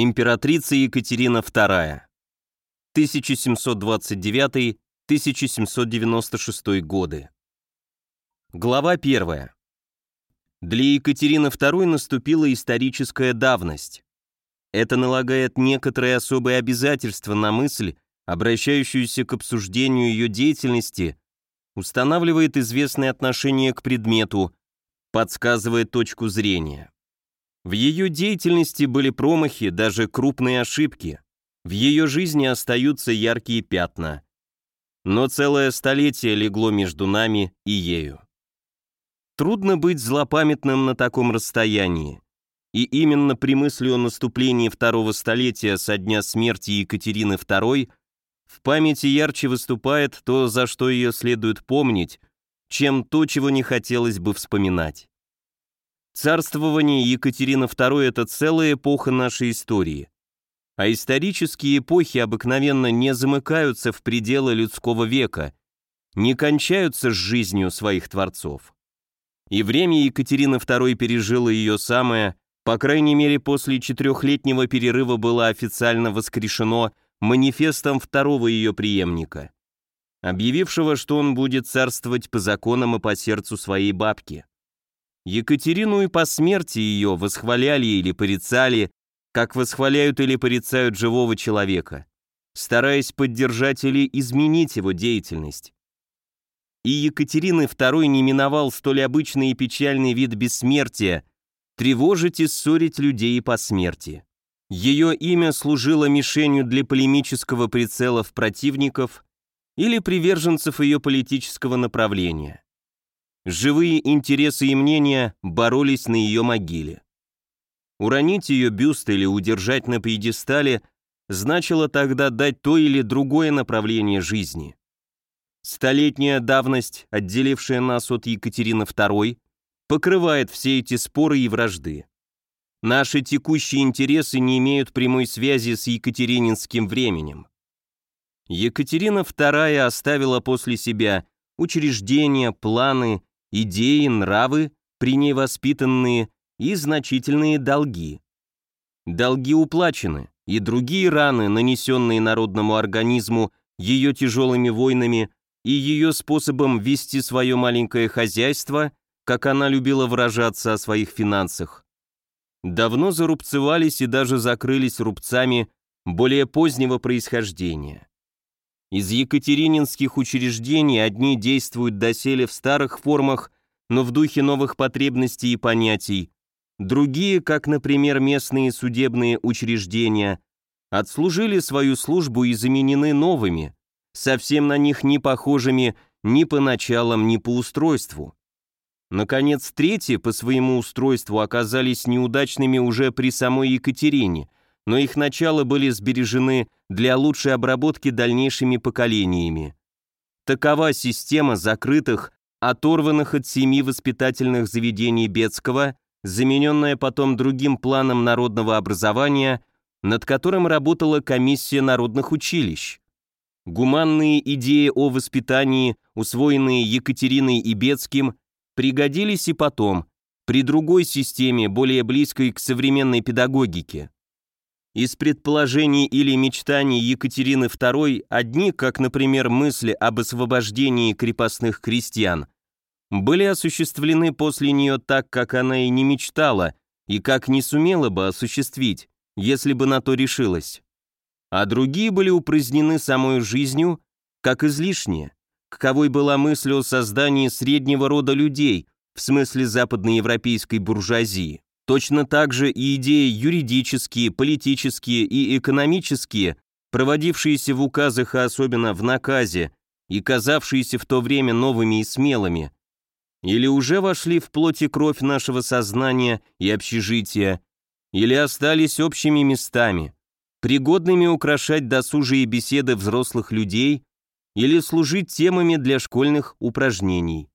Императрица Екатерина II. 1729-1796 годы. Глава 1. Для Екатерины II наступила историческая давность. Это налагает некоторые особые обязательства на мысль, обращающуюся к обсуждению ее деятельности, устанавливает известные отношения к предмету, подсказывает точку зрения. В ее деятельности были промахи, даже крупные ошибки. В ее жизни остаются яркие пятна. Но целое столетие легло между нами и ею. Трудно быть злопамятным на таком расстоянии. И именно при мысли о наступлении второго столетия со дня смерти Екатерины II в памяти ярче выступает то, за что ее следует помнить, чем то, чего не хотелось бы вспоминать. Царствование Екатерины II – это целая эпоха нашей истории. А исторические эпохи обыкновенно не замыкаются в пределы людского века, не кончаются с жизнью своих творцов. И время Екатерины II пережило ее самое, по крайней мере после четырехлетнего перерыва было официально воскрешено манифестом второго ее преемника, объявившего, что он будет царствовать по законам и по сердцу своей бабки. Екатерину и по смерти ее восхваляли или порицали, как восхваляют или порицают живого человека, стараясь поддержать или изменить его деятельность и Екатерины II не миновал столь обычный и печальный вид бессмертия – тревожить и ссорить людей по смерти. Ее имя служило мишенью для полемического прицела в противников или приверженцев ее политического направления. Живые интересы и мнения боролись на ее могиле. Уронить ее бюст или удержать на пьедестале значило тогда дать то или другое направление жизни. Столетняя давность, отделившая нас от Екатерины II, покрывает все эти споры и вражды. Наши текущие интересы не имеют прямой связи с екатерининским временем. Екатерина II оставила после себя учреждения, планы, идеи, нравы, при ней воспитанные, и значительные долги. Долги уплачены, и другие раны, нанесенные народному организму ее тяжелыми войнами, и ее способом вести свое маленькое хозяйство, как она любила выражаться о своих финансах, давно зарубцевались и даже закрылись рубцами более позднего происхождения. Из екатерининских учреждений одни действуют доселе в старых формах, но в духе новых потребностей и понятий, другие, как, например, местные судебные учреждения, отслужили свою службу и заменены новыми – совсем на них не похожими ни по началам, ни по устройству. Наконец, третьи по своему устройству оказались неудачными уже при самой Екатерине, но их начала были сбережены для лучшей обработки дальнейшими поколениями. Такова система закрытых, оторванных от семи воспитательных заведений Бетского, замененная потом другим планом народного образования, над которым работала комиссия народных училищ. Гуманные идеи о воспитании, усвоенные Екатериной и Бецким, пригодились и потом, при другой системе, более близкой к современной педагогике. Из предположений или мечтаний Екатерины II одни, как, например, мысли об освобождении крепостных крестьян, были осуществлены после нее так, как она и не мечтала, и как не сумела бы осуществить, если бы на то решилась а другие были упразднены самой жизнью, как излишние. Каковой была мысль о создании среднего рода людей, в смысле западноевропейской буржуазии. Точно так же и идеи юридические, политические и экономические, проводившиеся в указах, а особенно в наказе, и казавшиеся в то время новыми и смелыми, или уже вошли в плоть и кровь нашего сознания и общежития, или остались общими местами – пригодными украшать досужие беседы взрослых людей или служить темами для школьных упражнений.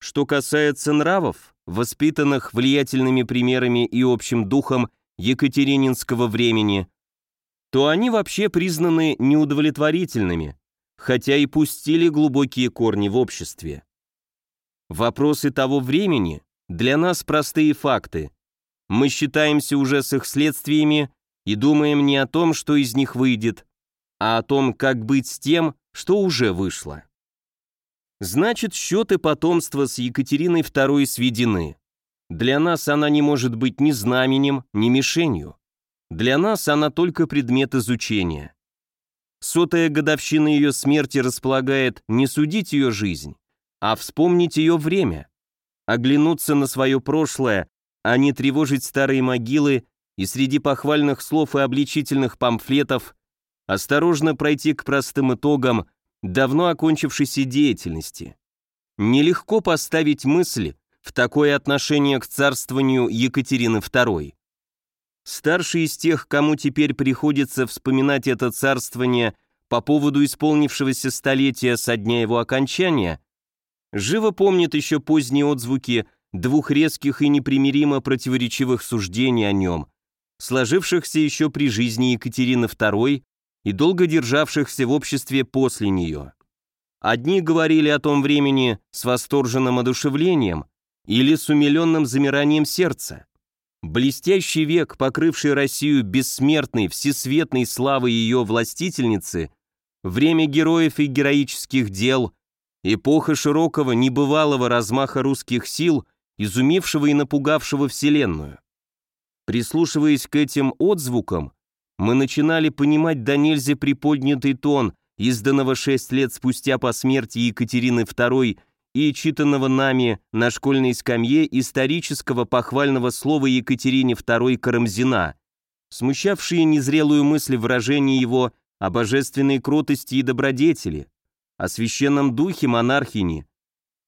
Что касается нравов, воспитанных влиятельными примерами и общим духом екатерининского времени, то они вообще признаны неудовлетворительными, хотя и пустили глубокие корни в обществе. Вопросы того времени для нас простые факты. Мы считаемся уже с их следствиями и думаем не о том, что из них выйдет, а о том, как быть с тем, что уже вышло. Значит, счеты потомства с Екатериной II сведены. Для нас она не может быть ни знаменем, ни мишенью. Для нас она только предмет изучения. Сотая годовщина ее смерти располагает не судить ее жизнь, а вспомнить ее время, оглянуться на свое прошлое, а не тревожить старые могилы и среди похвальных слов и обличительных памфлетов осторожно пройти к простым итогам давно окончившейся деятельности. Нелегко поставить мысль в такое отношение к царствованию Екатерины II. Старший из тех, кому теперь приходится вспоминать это царствование по поводу исполнившегося столетия со дня его окончания, живо помнит еще поздние отзвуки двух резких и непримиримо противоречивых суждений о нем, сложившихся еще при жизни Екатерины II и долго державшихся в обществе после нее. Одни говорили о том времени с восторженным одушевлением или с умиленным замиранием сердца. Блестящий век, покрывший Россию бессмертной, всесветной славой ее властительницы, время героев и героических дел, эпоха широкого, небывалого размаха русских сил, изумившего и напугавшего Вселенную. Прислушиваясь к этим отзвукам, мы начинали понимать до нельзя приподнятый тон, изданного шесть лет спустя по смерти Екатерины II и читанного нами на школьной скамье исторического похвального слова Екатерине II Карамзина, смущавшие незрелую мысль выражения его о божественной кротости и добродетели, о священном духе монархини.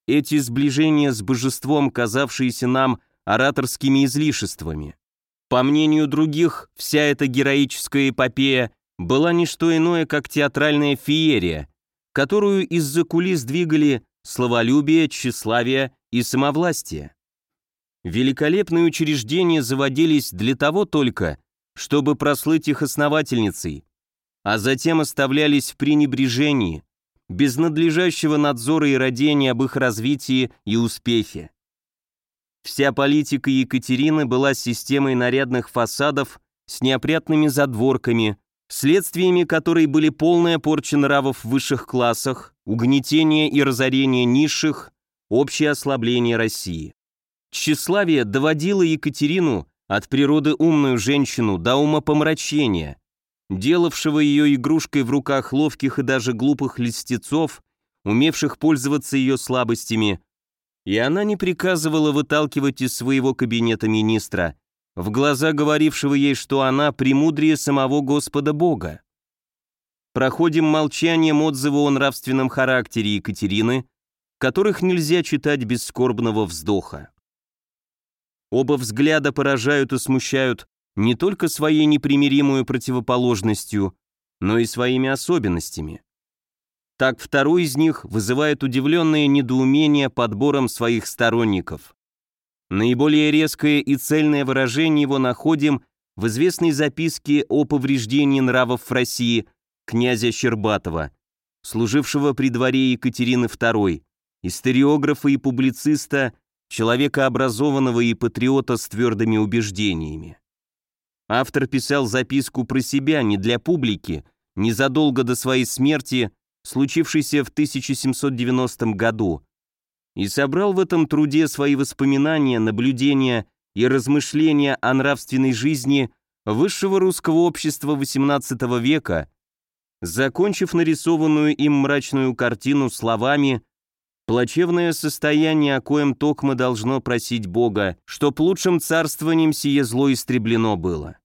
Эти сближения с божеством, казавшиеся нам ораторскими излишествами. По мнению других, вся эта героическая эпопея была не что иное, как театральная феерия, которую из-за кулис двигали словолюбие, тщеславие и самовластие. Великолепные учреждения заводились для того только, чтобы прослыть их основательницей, а затем оставлялись в пренебрежении, без надлежащего надзора и родения об их развитии и успехе. Вся политика Екатерины была системой нарядных фасадов с неопрятными задворками, следствиями которой были полная порча нравов в высших классах, угнетение и разорение низших, общее ослабление России. Тщеславие доводило Екатерину от природы умную женщину до умопомрачения, делавшего ее игрушкой в руках ловких и даже глупых льстецов, умевших пользоваться ее слабостями, и она не приказывала выталкивать из своего кабинета министра, в глаза говорившего ей, что она премудрее самого Господа Бога. Проходим молчанием отзывы о нравственном характере Екатерины, которых нельзя читать без скорбного вздоха. Оба взгляда поражают и смущают не только своей непримиримой противоположностью, но и своими особенностями. Так второй из них вызывает удивленное недоумение подбором своих сторонников. Наиболее резкое и цельное выражение его находим в известной записке о повреждении нравов в России князя Щербатова, служившего при дворе Екатерины II, историографа и публициста, человека образованного и патриота с твердыми убеждениями. Автор писал записку про себя не для публики, незадолго до своей смерти случившийся в 1790 году, и собрал в этом труде свои воспоминания, наблюдения и размышления о нравственной жизни высшего русского общества XVIII века, закончив нарисованную им мрачную картину словами «Плачевное состояние, о коем токмо должно просить Бога, чтоб лучшим царствованием сие зло истреблено было».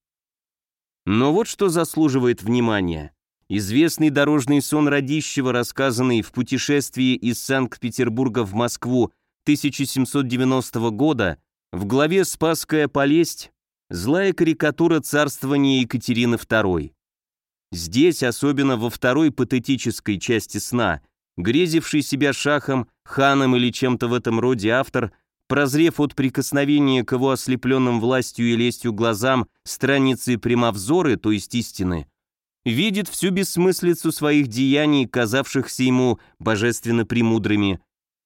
Но вот что заслуживает внимания. Известный дорожный сон Радищева, рассказанный в путешествии из Санкт-Петербурга в Москву 1790 года, в главе «Спасская полесть» злая карикатура царствования Екатерины II. Здесь, особенно во второй патетической части сна, грезивший себя шахом, ханом или чем-то в этом роде автор, прозрев от прикосновения к его ослепленным властью и лестью глазам страницы прямовзоры, то есть истины, видит всю бессмыслицу своих деяний, казавшихся ему божественно премудрыми,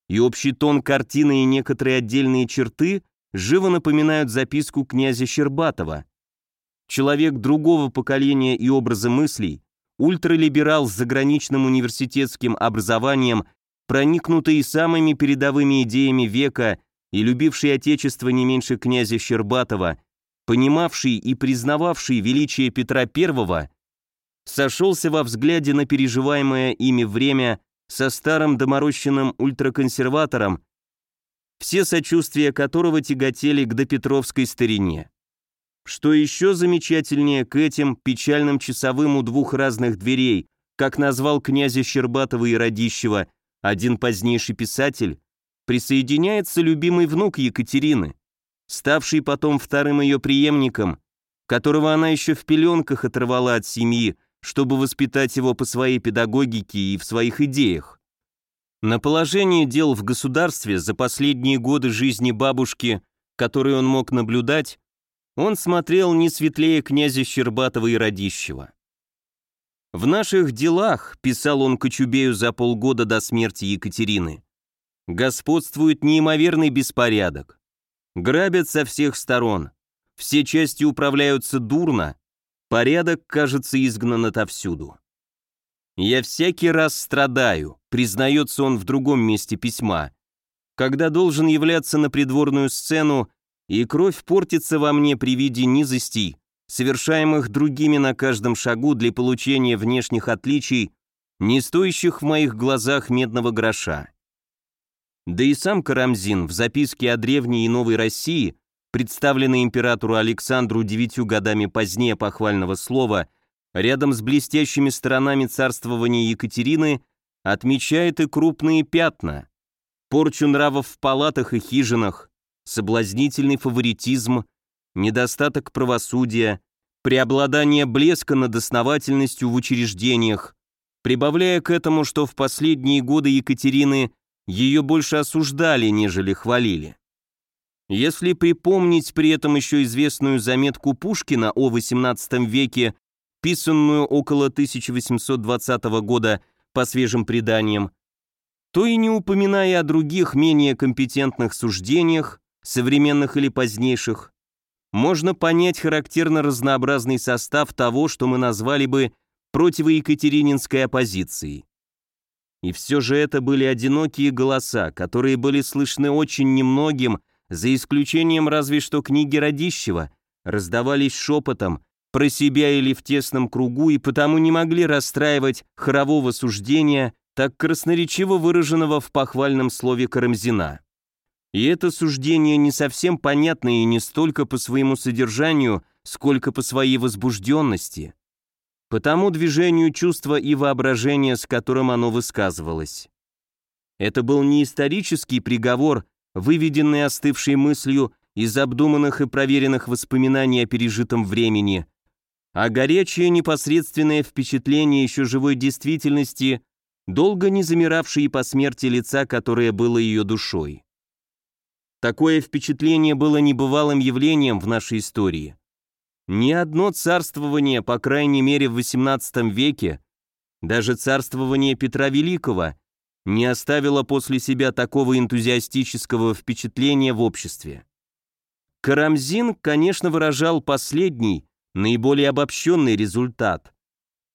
и общий тон картины и некоторые отдельные черты живо напоминают записку князя Щербатова. человек другого поколения и образа мыслей, ультралиберал с заграничным университетским образованием, проникнутый самыми передовыми идеями века и любивший отечество не меньше князя Щербатова, понимавший и признававший величие Петра I, сошелся во взгляде на переживаемое ими время со старым доморощенным ультраконсерватором, все сочувствия которого тяготели к допетровской старине. Что еще замечательнее к этим печальным часовым у двух разных дверей, как назвал князя Щербатова и Радищева один позднейший писатель, присоединяется любимый внук Екатерины, ставший потом вторым ее преемником, которого она еще в пеленках оторвала от семьи, чтобы воспитать его по своей педагогике и в своих идеях. На положение дел в государстве за последние годы жизни бабушки, которые он мог наблюдать, он смотрел не светлее князя Щербатова и Радищева. «В наших делах», — писал он Кочубею за полгода до смерти Екатерины, «господствует неимоверный беспорядок. Грабят со всех сторон, все части управляются дурно, Порядок, кажется, изгнан отовсюду. «Я всякий раз страдаю», признается он в другом месте письма, когда должен являться на придворную сцену, и кровь портится во мне при виде низостей, совершаемых другими на каждом шагу для получения внешних отличий, не стоящих в моих глазах медного гроша. Да и сам Карамзин в записке о древней и новой России представленный императору Александру девятью годами позднее похвального слова, рядом с блестящими сторонами царствования Екатерины, отмечает и крупные пятна. Порчу нравов в палатах и хижинах, соблазнительный фаворитизм, недостаток правосудия, преобладание блеска над основательностью в учреждениях, прибавляя к этому, что в последние годы Екатерины ее больше осуждали, нежели хвалили. Если припомнить при этом еще известную заметку Пушкина о XVIII веке, писанную около 1820 года по свежим преданиям, то и не упоминая о других менее компетентных суждениях, современных или позднейших, можно понять характерно разнообразный состав того, что мы назвали бы противоекатерининской оппозицией. И все же это были одинокие голоса, которые были слышны очень немногим за исключением разве что книги Радищева, раздавались шепотом, про себя или в тесном кругу и потому не могли расстраивать хорового суждения, так красноречиво выраженного в похвальном слове Карамзина. И это суждение не совсем понятно и не столько по своему содержанию, сколько по своей возбужденности, по тому движению чувства и воображения, с которым оно высказывалось. Это был не исторический приговор, выведенный остывшей мыслью из обдуманных и проверенных воспоминаний о пережитом времени, а горячее непосредственное впечатление еще живой действительности, долго не замиравшее по смерти лица, которое было ее душой. Такое впечатление было небывалым явлением в нашей истории. Ни одно царствование, по крайней мере в XVIII веке, даже царствование Петра Великого, не оставила после себя такого энтузиастического впечатления в обществе. Карамзин, конечно, выражал последний, наиболее обобщенный результат.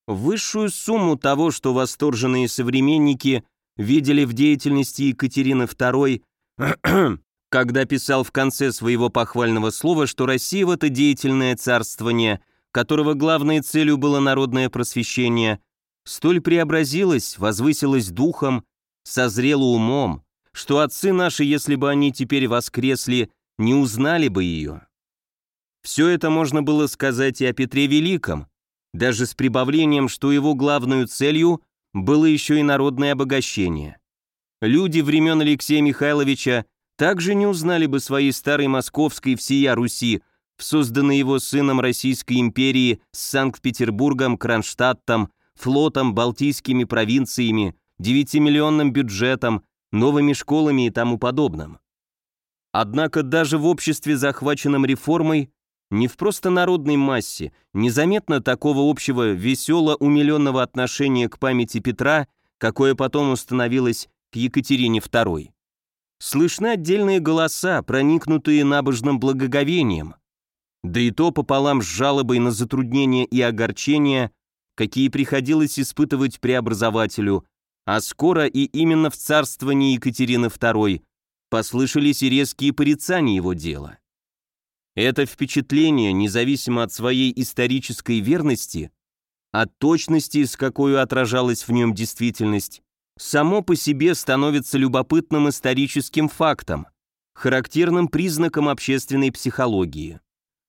Высшую сумму того, что восторженные современники видели в деятельности Екатерины II, когда писал в конце своего похвального слова, что Россия в это деятельное царствование, которого главной целью было народное просвещение, столь преобразилась, возвысилась духом, созрела умом, что отцы наши, если бы они теперь воскресли, не узнали бы ее. Все это можно было сказать и о Петре Великом, даже с прибавлением, что его главной целью было еще и народное обогащение. Люди времен Алексея Михайловича также не узнали бы своей старой московской всея Руси, в созданной его сыном Российской империи с Санкт-Петербургом, Кронштадтом, флотом, Балтийскими провинциями, 9-миллионным бюджетом, новыми школами и тому подобным. Однако даже в обществе, захваченном реформой, не в просто народной массе, незаметно такого общего весело-умиленного отношения к памяти Петра, какое потом установилось к Екатерине II. Слышны отдельные голоса, проникнутые набожным благоговением. да и то пополам с жалобой на затруднения и огорчения, какие приходилось испытывать преобразователю, а скоро и именно в царствовании Екатерины II послышались и резкие порицания его дела. Это впечатление, независимо от своей исторической верности, от точности, с какой отражалась в нем действительность, само по себе становится любопытным историческим фактом, характерным признаком общественной психологии.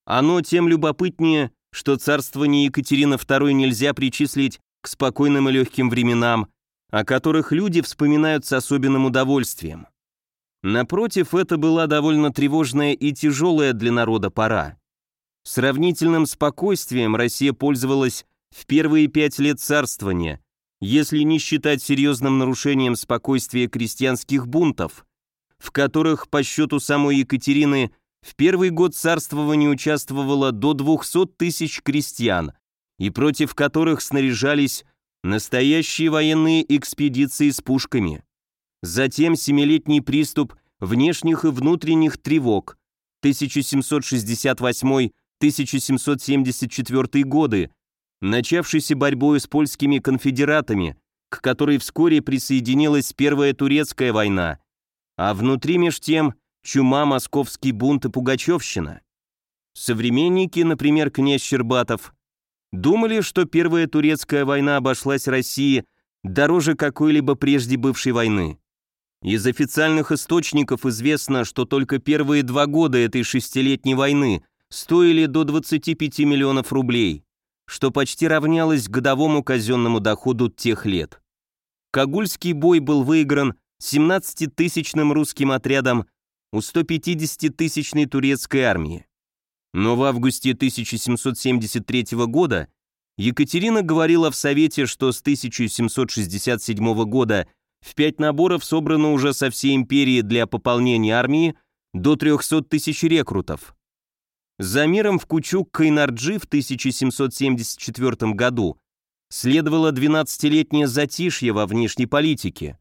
Оно тем любопытнее, что царствование Екатерины II нельзя причислить к спокойным и легким временам, о которых люди вспоминают с особенным удовольствием. Напротив, это была довольно тревожная и тяжелая для народа пора. Сравнительным спокойствием Россия пользовалась в первые пять лет царствования, если не считать серьезным нарушением спокойствия крестьянских бунтов, в которых по счету самой Екатерины в первый год царствования участвовало до 200 тысяч крестьян, и против которых снаряжались настоящие военные экспедиции с пушками. Затем семилетний приступ внешних и внутренних тревог 1768-1774 годы, начавшийся борьбой с польскими конфедератами, к которой вскоре присоединилась Первая Турецкая война, а внутри меж тем – чума, московский бунт и пугачевщина. Современники, например, князь Щербатов, думали, что Первая Турецкая война обошлась России дороже какой-либо прежде бывшей войны. Из официальных источников известно, что только первые два года этой шестилетней войны стоили до 25 миллионов рублей, что почти равнялось годовому казенному доходу тех лет. Кагульский бой был выигран 17-тысячным русским отрядом у 150-тысячной турецкой армии. Но в августе 1773 года Екатерина говорила в Совете, что с 1767 года в пять наборов собрано уже со всей империи для пополнения армии до 300 тысяч рекрутов. За миром в Кучук-Кайнарджи в 1774 году следовало 12-летнее затишье во внешней политике.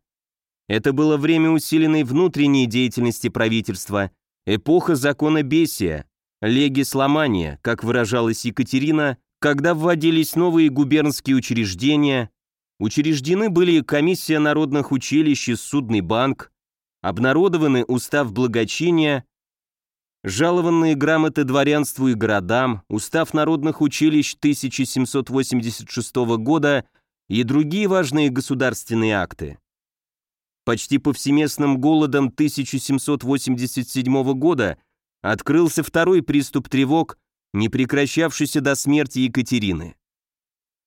Это было время усиленной внутренней деятельности правительства, эпоха закона Бесия, легисломания, как выражалась Екатерина, когда вводились новые губернские учреждения, учреждены были комиссия народных училищ и судный банк, обнародованы устав благочиния, жалованные грамоты дворянству и городам, устав народных училищ 1786 года и другие важные государственные акты. Почти повсеместным голодом 1787 года открылся второй приступ тревог, не прекращавшийся до смерти Екатерины.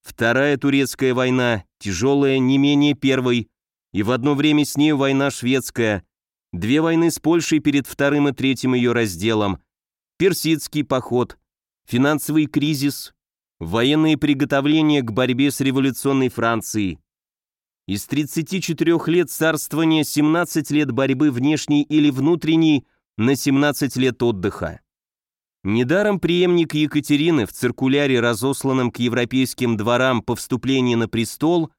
Вторая турецкая война, тяжелая не менее первой, и в одно время с нею война шведская, две войны с Польшей перед вторым и третьим ее разделом, персидский поход, финансовый кризис, военные приготовления к борьбе с революционной Францией, из 34 лет царствования 17 лет борьбы внешней или внутренней на 17 лет отдыха. Недаром преемник Екатерины в циркуляре, разосланном к европейским дворам по вступлении на престол,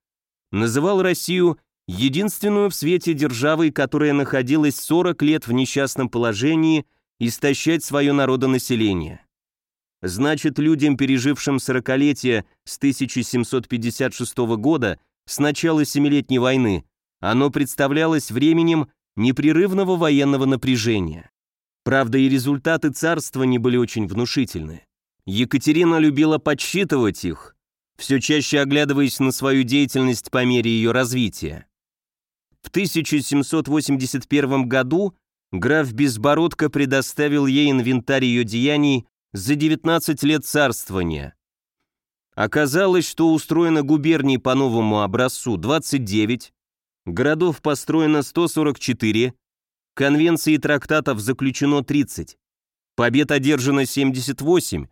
называл Россию единственную в свете державой, которая находилась 40 лет в несчастном положении истощать свое народонаселение. Значит, людям, пережившим сорокалетие с 1756 года, с начала Семилетней войны, оно представлялось временем непрерывного военного напряжения. Правда, и результаты царства не были очень внушительны. Екатерина любила подсчитывать их, все чаще оглядываясь на свою деятельность по мере ее развития. В 1781 году граф Безбородко предоставил ей инвентарь ее деяний за 19 лет царствования, Оказалось, что устроено губерний по новому образцу 29, городов построено 144, конвенций и трактатов заключено 30, побед одержано 78,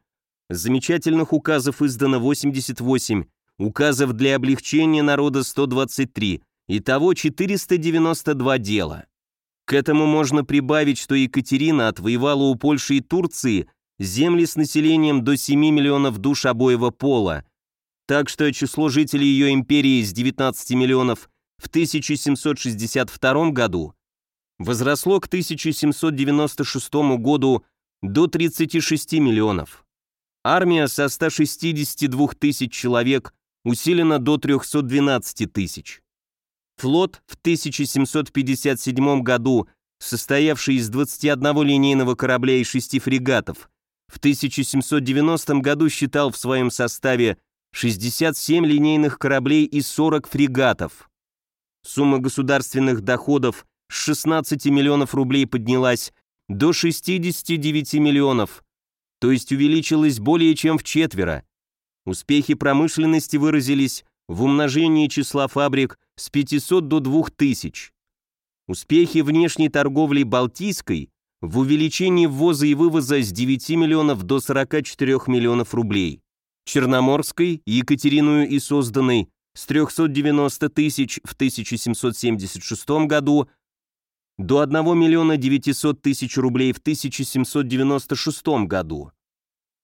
замечательных указов издано 88, указов для облегчения народа 123, итого 492 дела. К этому можно прибавить, что Екатерина отвоевала у Польши и Турции земли с населением до 7 миллионов душ обоего пола, так что число жителей ее империи с 19 миллионов в 1762 году возросло к 1796 году до 36 миллионов. Армия со 162 тысяч человек усилена до 312 тысяч. Флот в 1757 году, состоявший из 21 линейного корабля и 6 фрегатов, в 1790 году считал в своем составе 67 линейных кораблей и 40 фрегатов. Сумма государственных доходов с 16 миллионов рублей поднялась до 69 миллионов, то есть увеличилась более чем в четверо. Успехи промышленности выразились в умножении числа фабрик с 500 до 2000. Успехи внешней торговли Балтийской в увеличении ввоза и вывоза с 9 миллионов до 44 миллионов рублей. Черноморской, Екатериную и созданной с 390 тысяч в 1776 году до 1 миллиона 900 тысяч рублей в 1796 году.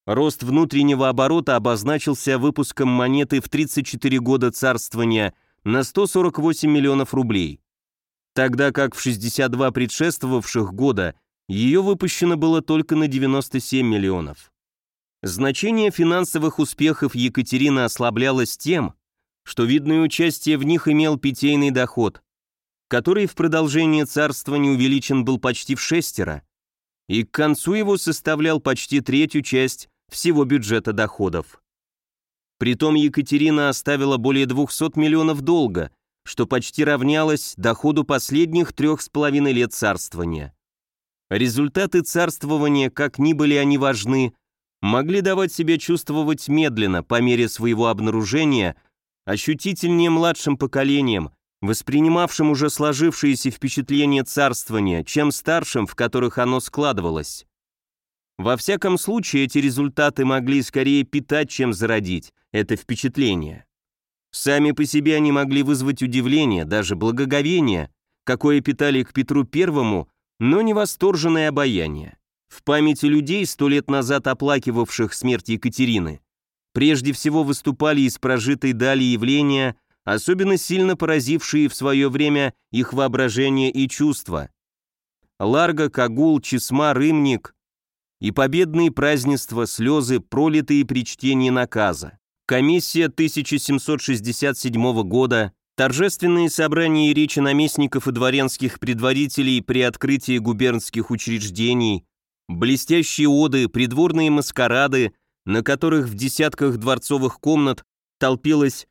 Рост внутреннего оборота обозначился выпуском монеты в 34 года царствования на 148 миллионов рублей, тогда как в 62 предшествовавших года ее выпущено было только на 97 миллионов. Значение финансовых успехов Екатерины ослаблялось тем, что видное участие в них имел питейный доход, который в продолжение царствования увеличен был почти в шестеро, и к концу его составлял почти третью часть всего бюджета доходов. Притом Екатерина оставила более 200 миллионов долга, что почти равнялось доходу последних трех с половиной лет царствования. Результаты царствования, как ни были они важны, могли давать себя чувствовать медленно по мере своего обнаружения, ощутительнее младшим поколением, воспринимавшим уже сложившиеся впечатления царствования, чем старшим, в которых оно складывалось. Во всяком случае, эти результаты могли скорее питать, чем зародить это впечатление. Сами по себе они могли вызвать удивление, даже благоговение, какое питали к Петру Первому, но не восторженное обаяние. В памяти людей, сто лет назад оплакивавших смерть Екатерины, прежде всего выступали из прожитой дали явления, особенно сильно поразившие в свое время их воображение и чувства. Ларго, Кагул, Чесма, Рымник, и победные празднества, слезы, пролитые при чтении наказа. Комиссия 1767 года, торжественные собрания и речи наместников и дворянских предводителей при открытии губернских учреждений, блестящие оды, придворные маскарады, на которых в десятках дворцовых комнат толпилось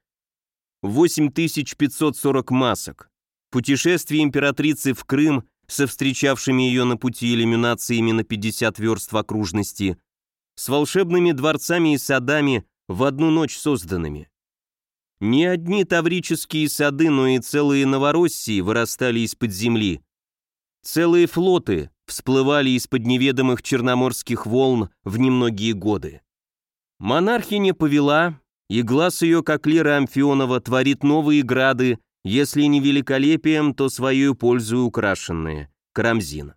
8540 масок, путешествие императрицы в Крым со встречавшими ее на пути иллюминациями на 50 верст в окружности, с волшебными дворцами и садами в одну ночь созданными. Не одни таврические сады, но и целые Новороссии вырастали из-под земли. Целые флоты всплывали из-под неведомых черноморских волн в немногие годы. Монархиня повела, и глаз ее, как Лира Амфионова, творит новые грады если не великолепием, то свою пользу украшенные. Карамзин.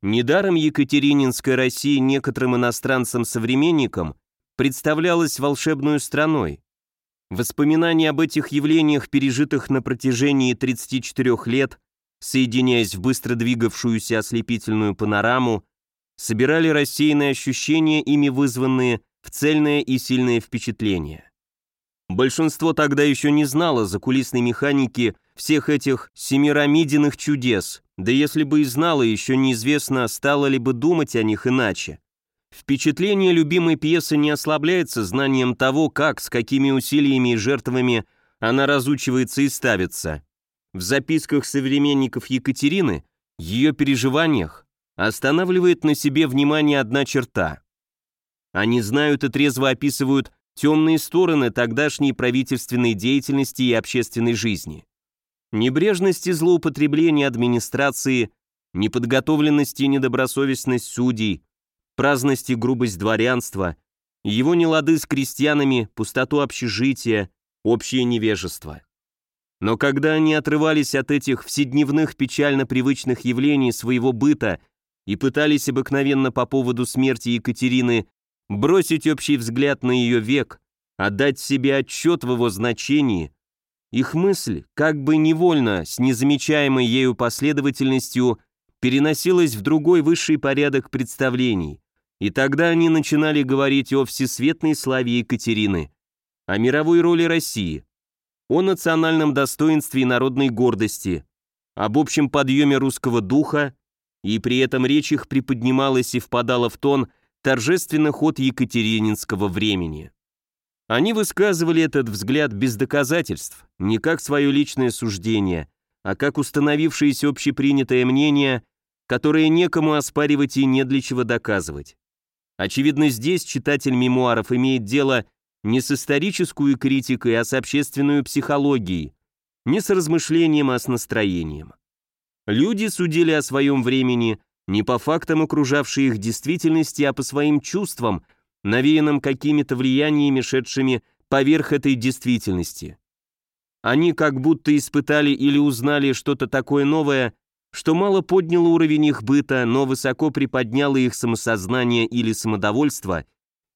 Недаром Екатерининская Россия некоторым иностранцам-современникам представлялась волшебной страной. Воспоминания об этих явлениях, пережитых на протяжении 34 лет, соединяясь в быстро двигавшуюся ослепительную панораму, собирали рассеянные ощущения, ими вызванные в цельное и сильное впечатление. Большинство тогда еще не знало закулисной механики всех этих семирамидиных чудес, да если бы и знало, еще неизвестно, стало ли бы думать о них иначе. Впечатление любимой пьесы не ослабляется знанием того, как, с какими усилиями и жертвами она разучивается и ставится. В записках современников Екатерины, ее переживаниях, останавливает на себе внимание одна черта. Они знают и трезво описывают темные стороны тогдашней правительственной деятельности и общественной жизни. Небрежность и злоупотребление администрации, неподготовленность и недобросовестность судей, праздность и грубость дворянства, его нелады с крестьянами, пустоту общежития, общее невежество. Но когда они отрывались от этих вседневных печально привычных явлений своего быта и пытались обыкновенно по поводу смерти Екатерины бросить общий взгляд на ее век, отдать себе отчет в его значении, их мысль, как бы невольно, с незамечаемой ею последовательностью, переносилось в другой высший порядок представлений, и тогда они начинали говорить о всесветной славе Екатерины, о мировой роли России, о национальном достоинстве и народной гордости, об общем подъеме русского духа, и при этом речь их приподнималась и впадала в тон торжественный ход екатерининского времени. Они высказывали этот взгляд без доказательств, не как свое личное суждение, а как установившееся общепринятое мнение, которое некому оспаривать и не для чего доказывать. Очевидно, здесь читатель мемуаров имеет дело не с исторической критикой, а с общественной психологией, не с размышлением, а с настроением. Люди судили о своем времени не по фактам окружавшей их действительности, а по своим чувствам, навеянным какими-то влияниями, шедшими поверх этой действительности. Они как будто испытали или узнали что-то такое новое, что мало подняло уровень их быта, но высоко приподняло их самосознание или самодовольство,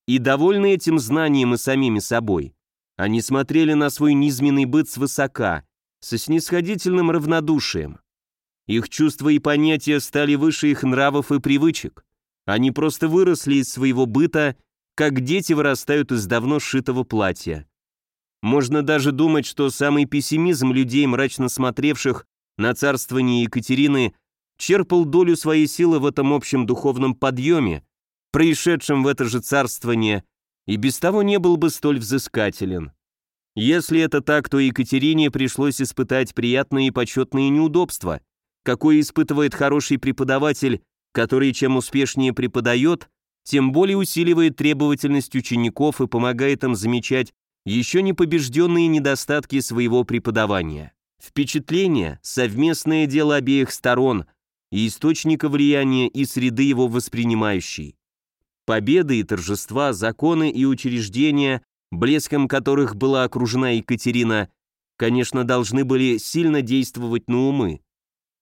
и, довольны этим знанием и самими собой, они смотрели на свой низменный быт свысока, со снисходительным равнодушием. Их чувства и понятия стали выше их нравов и привычек. Они просто выросли из своего быта, как дети вырастают из давно сшитого платья. Можно даже думать, что самый пессимизм людей, мрачно смотревших на царствование Екатерины, черпал долю своей силы в этом общем духовном подъеме, происшедшем в это же царствование, и без того не был бы столь взыскателен. Если это так, то Екатерине пришлось испытать приятные и почетные неудобства, какое испытывает хороший преподаватель, который чем успешнее преподает, тем более усиливает требовательность учеников и помогает им замечать еще не побежденные недостатки своего преподавания. Впечатление – совместное дело обеих сторон, и источника влияния, и среды его воспринимающей. Победы и торжества, законы и учреждения, блеском которых была окружена Екатерина, конечно, должны были сильно действовать на умы.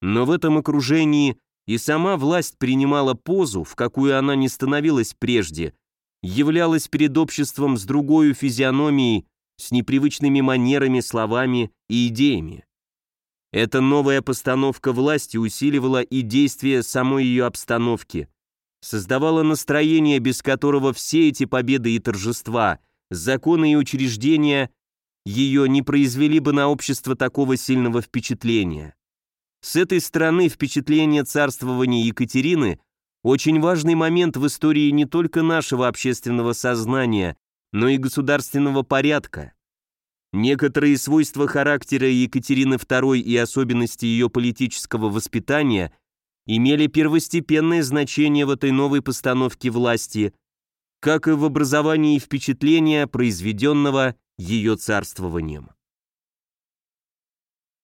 Но в этом окружении и сама власть принимала позу, в какую она не становилась прежде, являлась перед обществом с другой физиономией, с непривычными манерами, словами и идеями. Эта новая постановка власти усиливала и действие самой ее обстановки, создавала настроение, без которого все эти победы и торжества, законы и учреждения ее не произвели бы на общество такого сильного впечатления. С этой стороны впечатление царствования Екатерины – очень важный момент в истории не только нашего общественного сознания, но и государственного порядка. Некоторые свойства характера Екатерины II и особенности ее политического воспитания имели первостепенное значение в этой новой постановке власти, как и в образовании впечатления, произведенного ее царствованием.